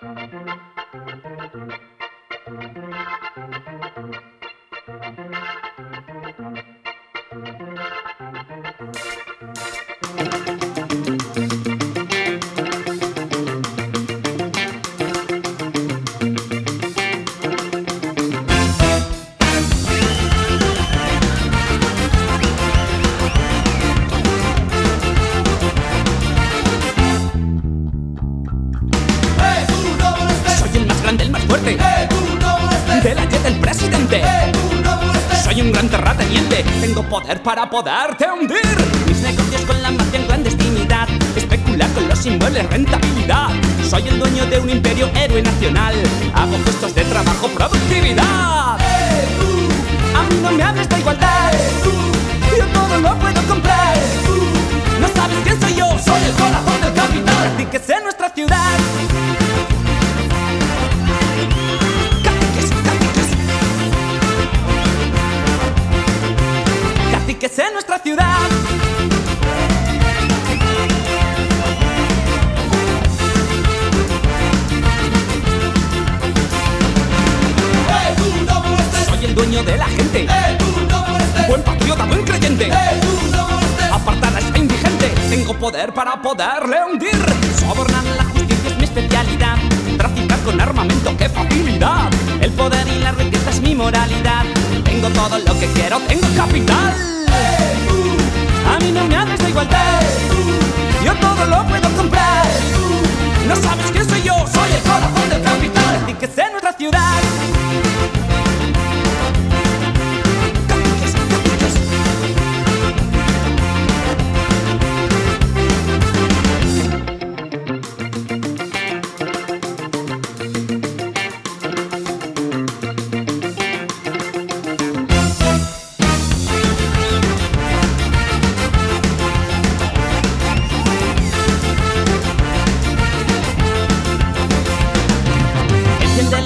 Soy Tengo poder para poderte hundir. Mis negocios con la mafia en clandestinidad. Especular con los inmuebles, rentabilidad. Soy el dueño de un imperio héroe nacional. Hago puestos de trabajo, productividad. A mí no me hables de igualdad. Yo todo lo puedo comprar. No sabes quién soy yo. Soy el corazón del capital. Así que sé Nuestra ciudad. Soy el dueño de la gente. Buen patriota, buen creyente. Apartar a indigente. Tengo poder para poderle hundir. Sobornar la justicia es mi especialidad. Traficar con armamento, qué facilidad. El poder y la riqueza es mi moralidad. Tengo todo lo que quiero, tengo capital.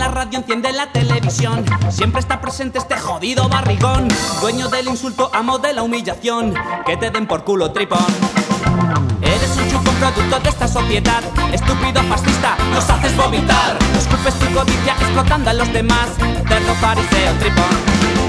La radio, enciende la televisión. Siempre está presente este jodido barrigón. Dueño del insulto, amo de la humillación. Que te den por culo, tripón. Eres un chupón producto de esta sociedad. Estúpido fascista, nos haces vomitar. Escupes tu codicia explotando a los demás. Cerdo fariseo, tripón.